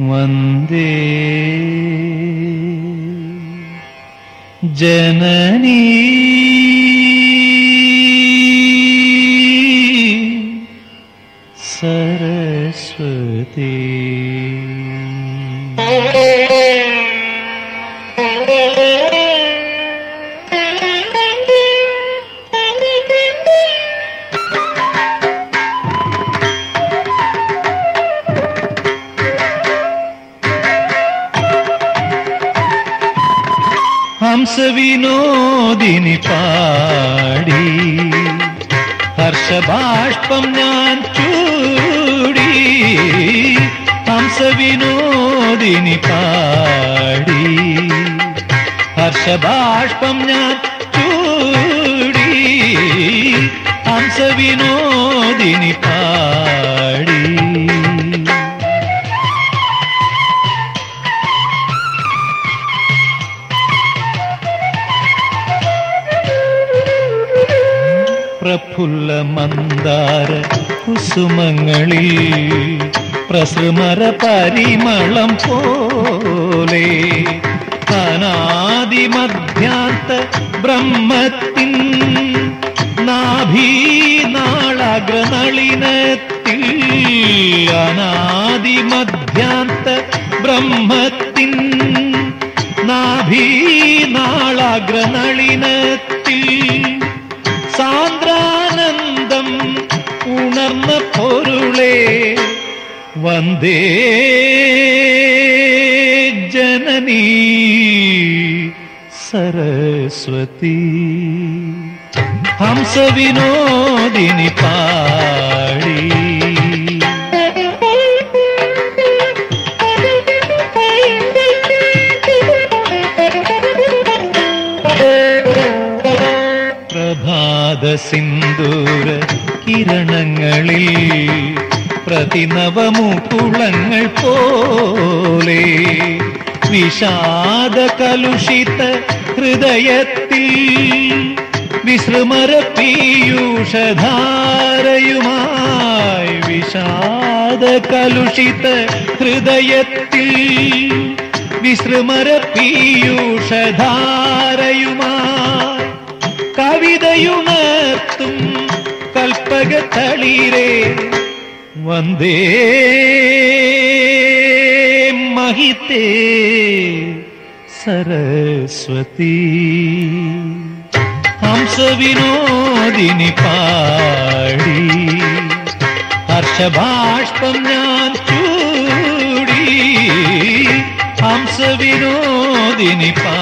वन्दे। जननी। सरस्वती। హర్ష వినోదిని పాడి హర్షబాష్పం జ్ఞాన్ చూడి హంస వినోదిని పాడి హర్షబాష్పం జ్ఞాన్ చూడి హంస వినోదిని పాడి പ്രഫുല്ല മന്ദാര കുസുമങ്ങളിൽ പ്രസൃമര പരിമളം പോലെ അനാദിമധ്യാന്ത ബ്രഹ്മത്തിൻ നാഭീനാളാഗ്രനളിനത്തിൽ അനാദിമധ്യാത്ത ബ്രഹ്മത്തിൻ നാഭീനാളാഗ്രനളിനത്തിൽ സാന്ദ്രാനന്ദം വന്ദേ ജനനീ സരസ്വതി ഹംസവിനോദിനി പാടി പ്രഭാത സിന്ദൂര കിരണങ്ങളിൽ പ്രതിനവമുകുളങ്ങൾ പോലെ വിഷാദ കലുഷിത ഹൃദയത്തിൽ വിശ്രമര പീയൂഷധാരയുമായി വിഷാദ കലുഷിത ഹൃദയത്തിൽ വിശ്രമര പീയൂഷധാരയുമായി കവിതയുണർത്തും കൽപ്പകത്തളിരേ वन्दे महिते सरस्वती। हंसविनोदिनि पाडी हर्षबाष्पं विनोदिनिपा हर्षभाष्पञ्चूडी हंसविनोदिनि विनोदिनिपा